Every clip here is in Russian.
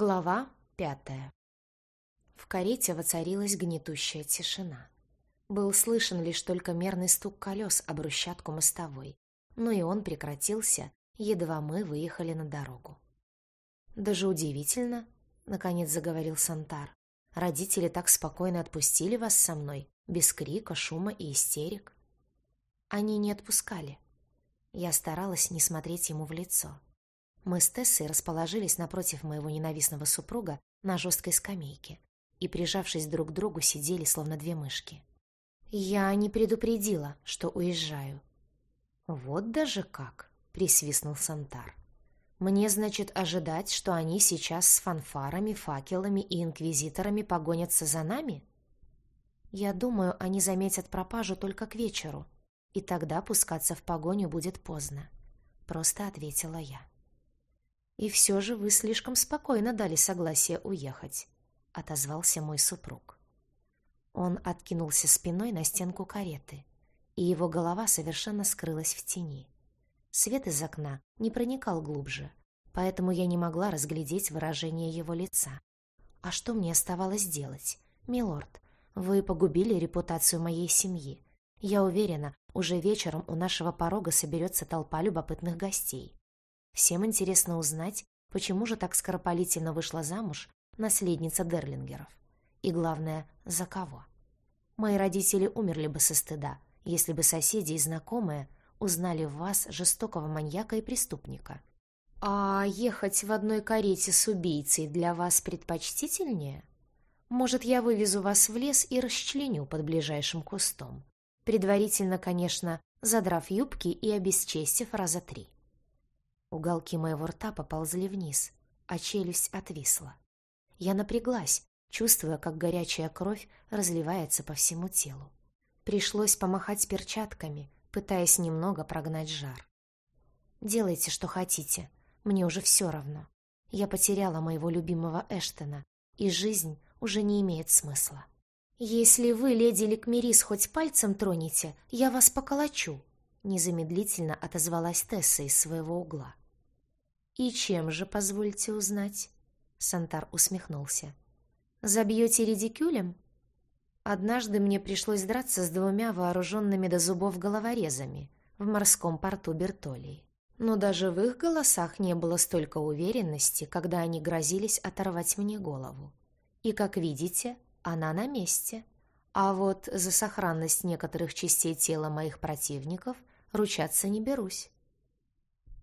Глава пятая В карете воцарилась гнетущая тишина. Был слышен лишь только мерный стук колес об брусчатку мостовой, но и он прекратился, едва мы выехали на дорогу. «Даже удивительно», — наконец заговорил Сантар. «Родители так спокойно отпустили вас со мной, без крика, шума и истерик». Они не отпускали. Я старалась не смотреть ему в лицо. Мы с Тессой расположились напротив моего ненавистного супруга на жесткой скамейке и, прижавшись друг к другу, сидели, словно две мышки. Я не предупредила, что уезжаю. «Вот даже как!» — присвистнул Сантар. «Мне, значит, ожидать, что они сейчас с фанфарами, факелами и инквизиторами погонятся за нами?» «Я думаю, они заметят пропажу только к вечеру, и тогда пускаться в погоню будет поздно», — просто ответила я. «И все же вы слишком спокойно дали согласие уехать», — отозвался мой супруг. Он откинулся спиной на стенку кареты, и его голова совершенно скрылась в тени. Свет из окна не проникал глубже, поэтому я не могла разглядеть выражение его лица. А что мне оставалось делать? Милорд, вы погубили репутацию моей семьи. Я уверена, уже вечером у нашего порога соберется толпа любопытных гостей. Всем интересно узнать, почему же так скоропалительно вышла замуж наследница Дерлингеров. И главное, за кого. Мои родители умерли бы со стыда, если бы соседи и знакомые узнали в вас жестокого маньяка и преступника. А ехать в одной карете с убийцей для вас предпочтительнее? Может, я вывезу вас в лес и расчленю под ближайшим кустом. Предварительно, конечно, задрав юбки и обесчестив раза три. Уголки моего рта поползли вниз, а челюсть отвисла. Я напряглась, чувствуя, как горячая кровь разливается по всему телу. Пришлось помахать перчатками, пытаясь немного прогнать жар. «Делайте, что хотите. Мне уже все равно. Я потеряла моего любимого Эштона, и жизнь уже не имеет смысла. Если вы, леди Ликмерис, хоть пальцем тронете, я вас поколочу», Незамедлительно отозвалась Тесса из своего угла. «И чем же, позвольте узнать?» Сантар усмехнулся. «Забьете редикюлем?» Однажды мне пришлось драться с двумя вооруженными до зубов головорезами в морском порту Бертолии. Но даже в их голосах не было столько уверенности, когда они грозились оторвать мне голову. И, как видите, она на месте. А вот за сохранность некоторых частей тела моих противников ручаться не берусь.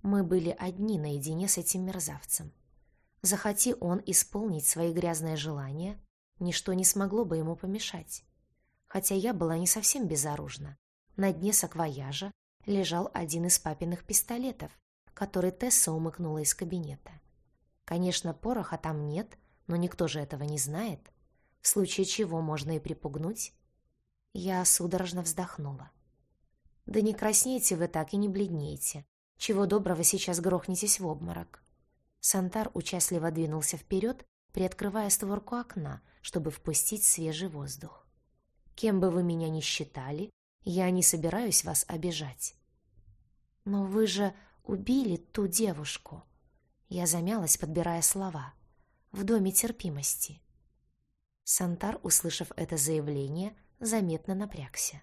Мы были одни наедине с этим мерзавцем. Захоти он исполнить свои грязные желания, ничто не смогло бы ему помешать. Хотя я была не совсем безоружна. На дне саквояжа лежал один из папиных пистолетов, который Тесса умыкнула из кабинета. Конечно, пороха там нет, но никто же этого не знает. В случае чего можно и припугнуть. Я судорожно вздохнула. «Да не краснейте вы так и не бледнейте. Чего доброго сейчас грохнетесь в обморок. Сантар участливо двинулся вперед, приоткрывая створку окна, чтобы впустить свежий воздух. Кем бы вы меня ни считали, я не собираюсь вас обижать. Но вы же убили ту девушку. Я замялась, подбирая слова. В доме терпимости. Сантар, услышав это заявление, заметно напрягся.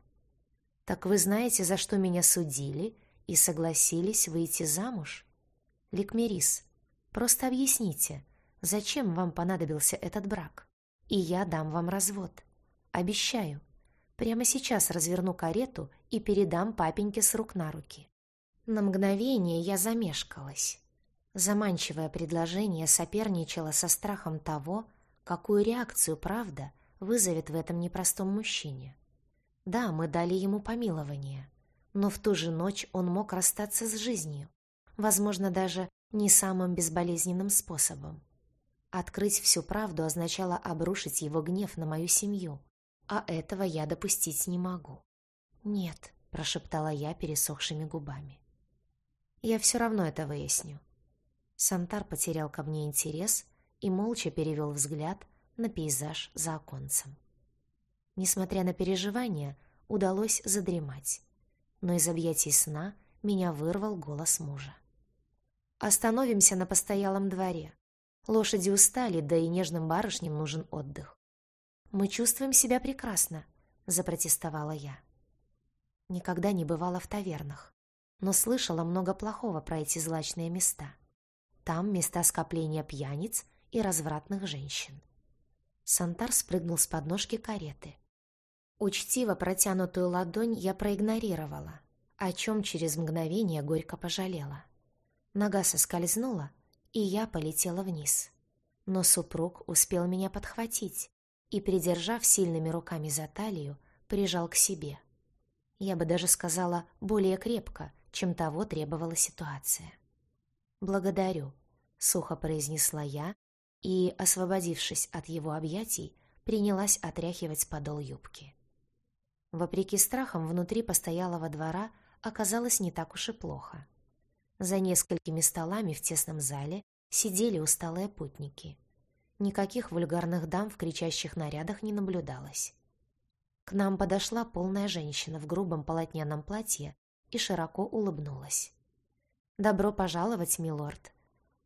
«Так вы знаете, за что меня судили и согласились выйти замуж? Ликмерис, просто объясните, зачем вам понадобился этот брак? И я дам вам развод. Обещаю. Прямо сейчас разверну карету и передам папеньке с рук на руки. На мгновение я замешкалась. Заманчивое предложение соперничало со страхом того, какую реакцию правда вызовет в этом непростом мужчине. Да, мы дали ему помилование, но в ту же ночь он мог расстаться с жизнью, возможно, даже не самым безболезненным способом. Открыть всю правду означало обрушить его гнев на мою семью, а этого я допустить не могу. «Нет», — прошептала я пересохшими губами. «Я все равно это выясню». Сантар потерял ко мне интерес и молча перевел взгляд на пейзаж за оконцем. Несмотря на переживания, удалось задремать но из объятий сна меня вырвал голос мужа. «Остановимся на постоялом дворе. Лошади устали, да и нежным барышням нужен отдых. «Мы чувствуем себя прекрасно», — запротестовала я. Никогда не бывала в тавернах, но слышала много плохого про эти злачные места. Там места скопления пьяниц и развратных женщин. Сантар спрыгнул с подножки кареты. Учтиво протянутую ладонь я проигнорировала, о чем через мгновение горько пожалела. Нога соскользнула, и я полетела вниз. Но супруг успел меня подхватить и, придержав сильными руками за талию, прижал к себе. Я бы даже сказала, более крепко, чем того требовала ситуация. «Благодарю», — сухо произнесла я и, освободившись от его объятий, принялась отряхивать подол юбки. Вопреки страхам, внутри постоялого двора оказалось не так уж и плохо. За несколькими столами в тесном зале сидели усталые путники. Никаких вульгарных дам в кричащих нарядах не наблюдалось. К нам подошла полная женщина в грубом полотняном платье и широко улыбнулась. «Добро пожаловать, милорд!»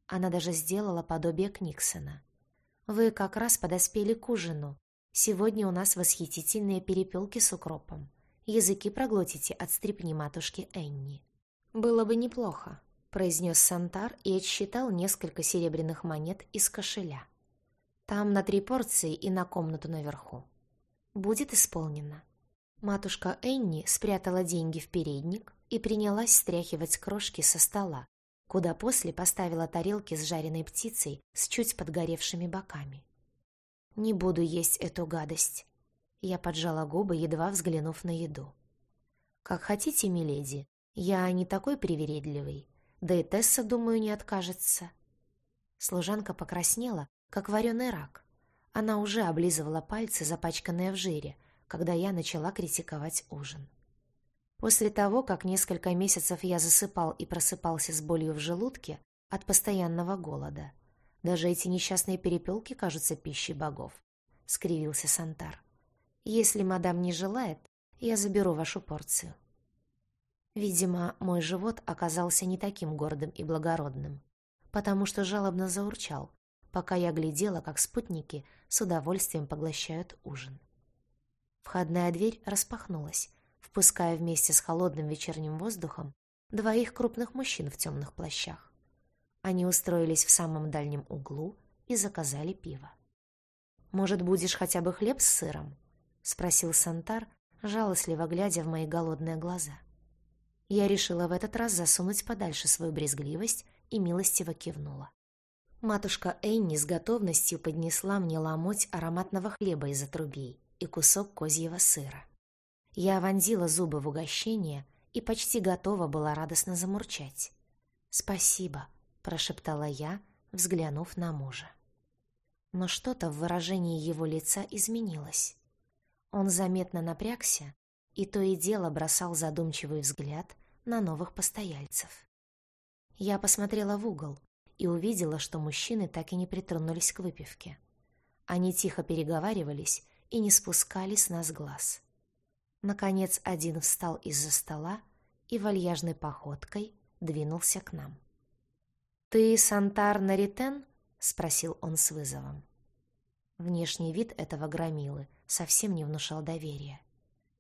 Она даже сделала подобие Книксона. «Вы как раз подоспели к ужину. Сегодня у нас восхитительные перепелки с укропом. Языки проглотите от стрипни матушки Энни». «Было бы неплохо», — произнес Сантар и отсчитал несколько серебряных монет из кошеля. «Там на три порции и на комнату наверху. Будет исполнено». Матушка Энни спрятала деньги в передник и принялась стряхивать крошки со стола, куда после поставила тарелки с жареной птицей с чуть подгоревшими боками. «Не буду есть эту гадость». Я поджала губы, едва взглянув на еду. «Как хотите, миледи, я не такой привередливый, да и Тесса, думаю, не откажется». Служанка покраснела, как вареный рак. Она уже облизывала пальцы, запачканные в жире, когда я начала критиковать ужин. После того, как несколько месяцев я засыпал и просыпался с болью в желудке от постоянного голода, даже эти несчастные перепелки кажутся пищей богов, — скривился Сантар. Если мадам не желает, я заберу вашу порцию. Видимо, мой живот оказался не таким гордым и благородным, потому что жалобно заурчал, пока я глядела, как спутники с удовольствием поглощают ужин. Входная дверь распахнулась, впуская вместе с холодным вечерним воздухом двоих крупных мужчин в темных плащах. Они устроились в самом дальнем углу и заказали пиво. «Может, будешь хотя бы хлеб с сыром?» — спросил Сантар, жалостливо глядя в мои голодные глаза. Я решила в этот раз засунуть подальше свою брезгливость и милостиво кивнула. Матушка Энни с готовностью поднесла мне ломоть ароматного хлеба из отрубей и кусок козьего сыра. Я вонзила зубы в угощение и почти готова была радостно замурчать. «Спасибо», — прошептала я, взглянув на мужа. Но что-то в выражении его лица изменилось. Он заметно напрягся и то и дело бросал задумчивый взгляд на новых постояльцев. Я посмотрела в угол и увидела, что мужчины так и не притронулись к выпивке. Они тихо переговаривались и не спускали с нас глаз. Наконец один встал из-за стола и вальяжной походкой двинулся к нам. «Ты Сантар Наритен?» — спросил он с вызовом. Внешний вид этого громилы совсем не внушал доверия.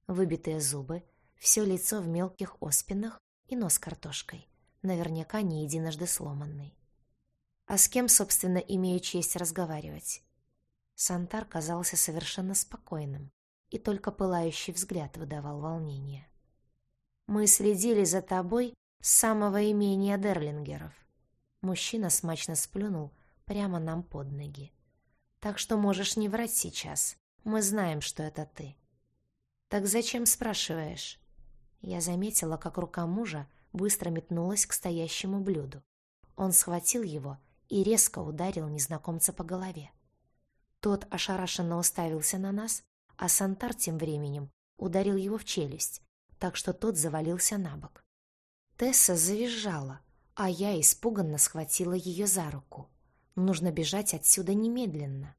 Выбитые зубы, все лицо в мелких оспинах и нос картошкой, наверняка не единожды сломанный. А с кем, собственно, имею честь разговаривать? Сантар казался совершенно спокойным, и только пылающий взгляд выдавал волнение. «Мы следили за тобой с самого имения Дерлингеров». Мужчина смачно сплюнул прямо нам под ноги. «Так что можешь не врать сейчас. Мы знаем, что это ты». «Так зачем спрашиваешь?» Я заметила, как рука мужа быстро метнулась к стоящему блюду. Он схватил его и резко ударил незнакомца по голове. Тот ошарашенно уставился на нас, а Сантар тем временем ударил его в челюсть, так что тот завалился на бок. Тесса завизжала, а я испуганно схватила ее за руку. Нужно бежать отсюда немедленно.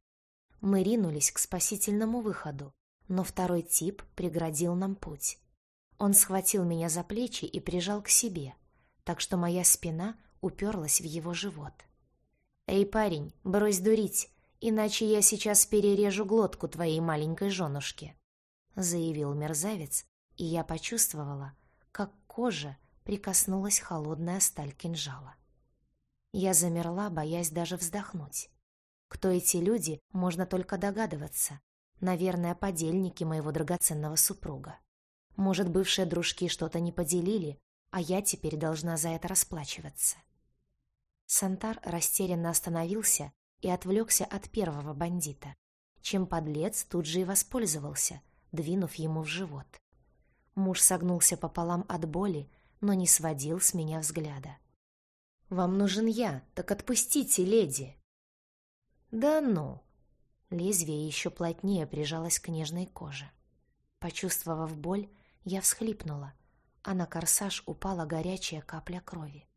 Мы ринулись к спасительному выходу, но второй тип преградил нам путь. Он схватил меня за плечи и прижал к себе, так что моя спина уперлась в его живот. «Эй, парень, брось дурить, иначе я сейчас перережу глотку твоей маленькой женушке», заявил мерзавец, и я почувствовала, как кожа прикоснулась холодная сталь кинжала. Я замерла, боясь даже вздохнуть. Кто эти люди, можно только догадываться. Наверное, подельники моего драгоценного супруга. Может, бывшие дружки что-то не поделили, а я теперь должна за это расплачиваться. Сантар растерянно остановился и отвлекся от первого бандита, чем подлец тут же и воспользовался, двинув ему в живот. Муж согнулся пополам от боли, но не сводил с меня взгляда. «Вам нужен я, так отпустите, леди!» «Да ну!» Лезвие еще плотнее прижалось к нежной коже. Почувствовав боль, я всхлипнула, а на корсаж упала горячая капля крови.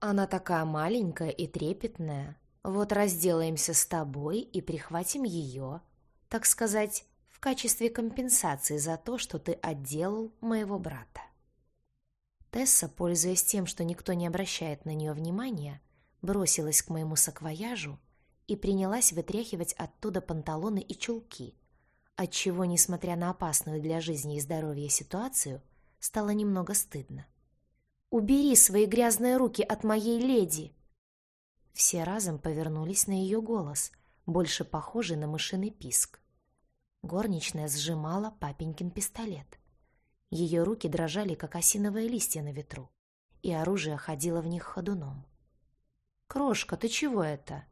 «Она такая маленькая и трепетная. Вот разделаемся с тобой и прихватим ее, так сказать, в качестве компенсации за то, что ты отделал моего брата». Тесса, пользуясь тем, что никто не обращает на нее внимания, бросилась к моему саквояжу и принялась вытряхивать оттуда панталоны и чулки, отчего, несмотря на опасную для жизни и здоровья ситуацию, стало немного стыдно. «Убери свои грязные руки от моей леди!» Все разом повернулись на ее голос, больше похожий на мышиный писк. Горничная сжимала папенькин пистолет. Ее руки дрожали, как осиновые листья на ветру, и оружие ходило в них ходуном. «Крошка, ты чего это?»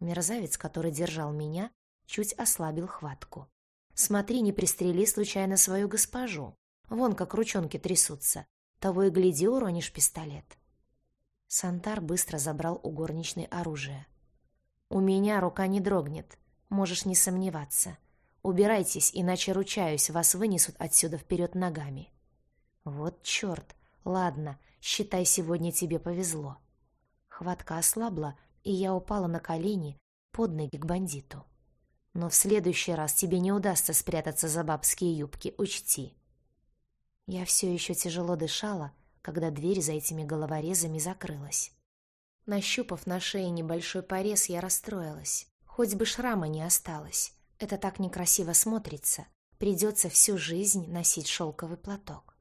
Мерзавец, который держал меня, чуть ослабил хватку. «Смотри, не пристрели случайно свою госпожу. Вон как ручонки трясутся. Того и гляди, уронишь пистолет». Сантар быстро забрал у горничной оружие. «У меня рука не дрогнет. Можешь не сомневаться. Убирайтесь, иначе, ручаюсь, вас вынесут отсюда вперед ногами». «Вот черт! Ладно, считай, сегодня тебе повезло». Хватка ослабла, и я упала на колени под ноги к бандиту. Но в следующий раз тебе не удастся спрятаться за бабские юбки, учти. Я все еще тяжело дышала, когда дверь за этими головорезами закрылась. Нащупав на шее небольшой порез, я расстроилась. Хоть бы шрама не осталось. Это так некрасиво смотрится. Придется всю жизнь носить шелковый платок.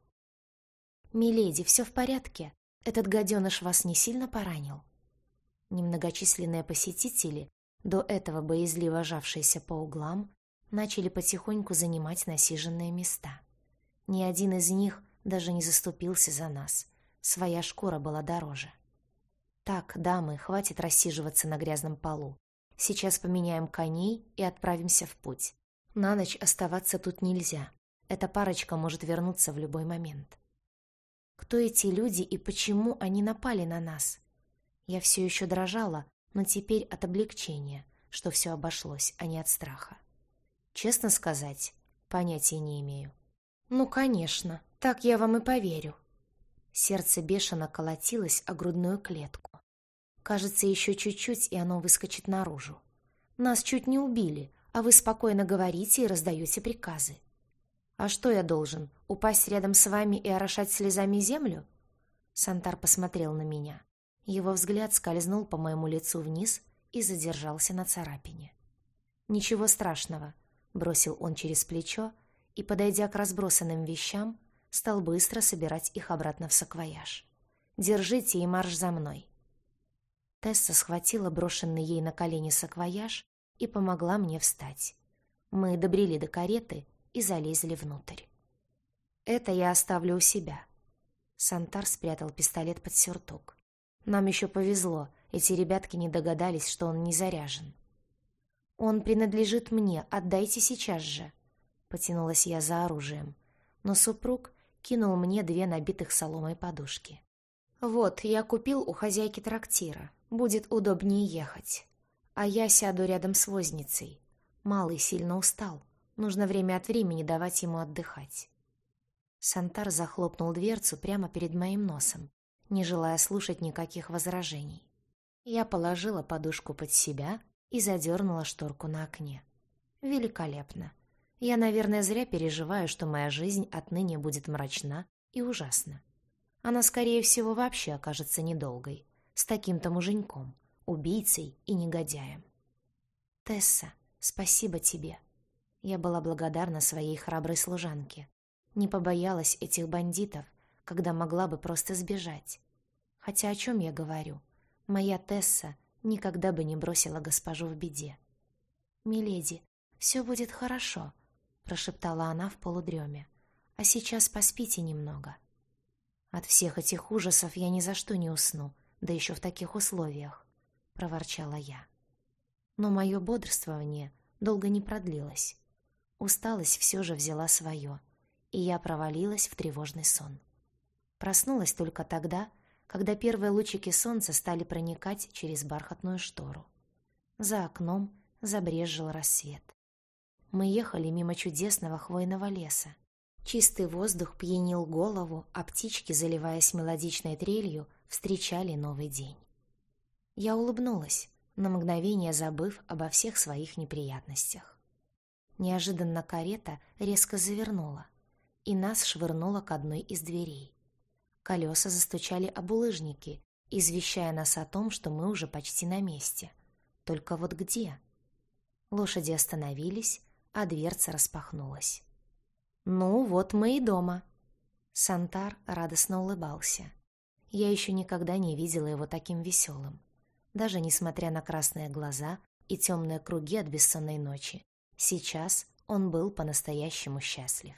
«Миледи, все в порядке? Этот гаденыш вас не сильно поранил?» Немногочисленные посетители, до этого боязливо жавшиеся по углам, начали потихоньку занимать насиженные места. Ни один из них даже не заступился за нас. Своя шкура была дороже. «Так, дамы, хватит рассиживаться на грязном полу. Сейчас поменяем коней и отправимся в путь. На ночь оставаться тут нельзя. Эта парочка может вернуться в любой момент». «Кто эти люди и почему они напали на нас?» Я все еще дрожала, но теперь от облегчения, что все обошлось, а не от страха. Честно сказать, понятия не имею. Ну, конечно, так я вам и поверю. Сердце бешено колотилось о грудную клетку. Кажется, еще чуть-чуть, и оно выскочит наружу. Нас чуть не убили, а вы спокойно говорите и раздаете приказы. А что я должен, упасть рядом с вами и орошать слезами землю? Сантар посмотрел на меня. Его взгляд скользнул по моему лицу вниз и задержался на царапине. «Ничего страшного», — бросил он через плечо и, подойдя к разбросанным вещам, стал быстро собирать их обратно в саквояж. «Держите и марш за мной». Тесса схватила брошенный ей на колени саквояж и помогла мне встать. Мы добрели до кареты и залезли внутрь. «Это я оставлю у себя». Сантар спрятал пистолет под сюртук. Нам еще повезло, эти ребятки не догадались, что он не заряжен. «Он принадлежит мне, отдайте сейчас же!» Потянулась я за оружием, но супруг кинул мне две набитых соломой подушки. «Вот, я купил у хозяйки трактира, будет удобнее ехать. А я сяду рядом с возницей. Малый сильно устал, нужно время от времени давать ему отдыхать». Сантар захлопнул дверцу прямо перед моим носом, не желая слушать никаких возражений. Я положила подушку под себя и задернула шторку на окне. Великолепно. Я, наверное, зря переживаю, что моя жизнь отныне будет мрачна и ужасна. Она, скорее всего, вообще окажется недолгой, с таким-то муженьком, убийцей и негодяем. «Тесса, спасибо тебе». Я была благодарна своей храброй служанке. Не побоялась этих бандитов, когда могла бы просто сбежать. Хотя о чем я говорю? Моя Тесса никогда бы не бросила госпожу в беде. «Миледи, все будет хорошо», — прошептала она в полудреме. «А сейчас поспите немного». «От всех этих ужасов я ни за что не усну, да еще в таких условиях», — проворчала я. Но мое бодрствование долго не продлилось. Усталость все же взяла свое, и я провалилась в тревожный сон. Проснулась только тогда, когда первые лучики солнца стали проникать через бархатную штору. За окном забрезжил рассвет. Мы ехали мимо чудесного хвойного леса. Чистый воздух пьянил голову, а птички, заливаясь мелодичной трелью, встречали новый день. Я улыбнулась, на мгновение забыв обо всех своих неприятностях. Неожиданно карета резко завернула, и нас швырнуло к одной из дверей. Колеса застучали об улыжники, извещая нас о том, что мы уже почти на месте. Только вот где? Лошади остановились, а дверца распахнулась. «Ну, вот мы и дома». Сантар радостно улыбался. Я еще никогда не видела его таким веселым. Даже несмотря на красные глаза и темные круги от бессонной ночи, сейчас он был по-настоящему счастлив.